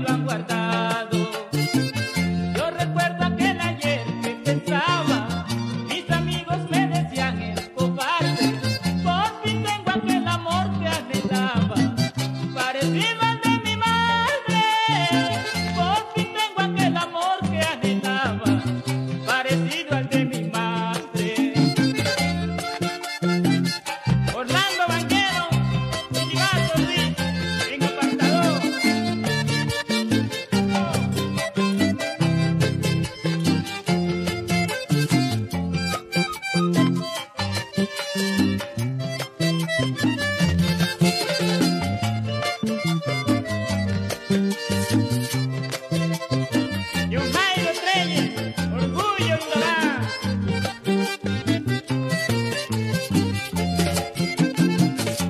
lo han guardado. Yo recuerdo aquel ayer que pensaba, mis amigos me decían el cobarde, por fin tengo aquel amor que anhelaba, Yo me estreie, orgullo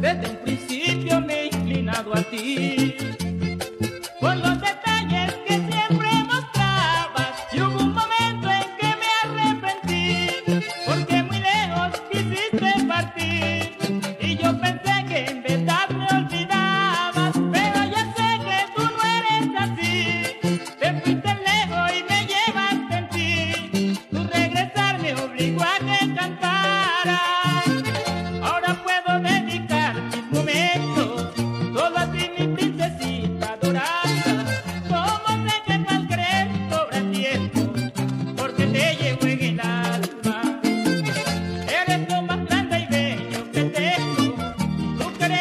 Desde el principio me he inclinado a ti.